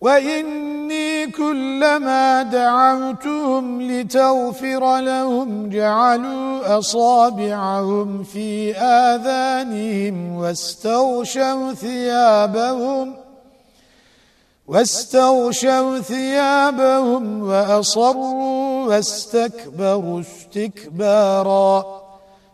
وإني كلما دعوتهم لتغفر لهم جعلوا أصابعهم في آذانهم واستغشوا ثيابهم واستغشوا ثيابهم وأصروا واستكبروا استكباراً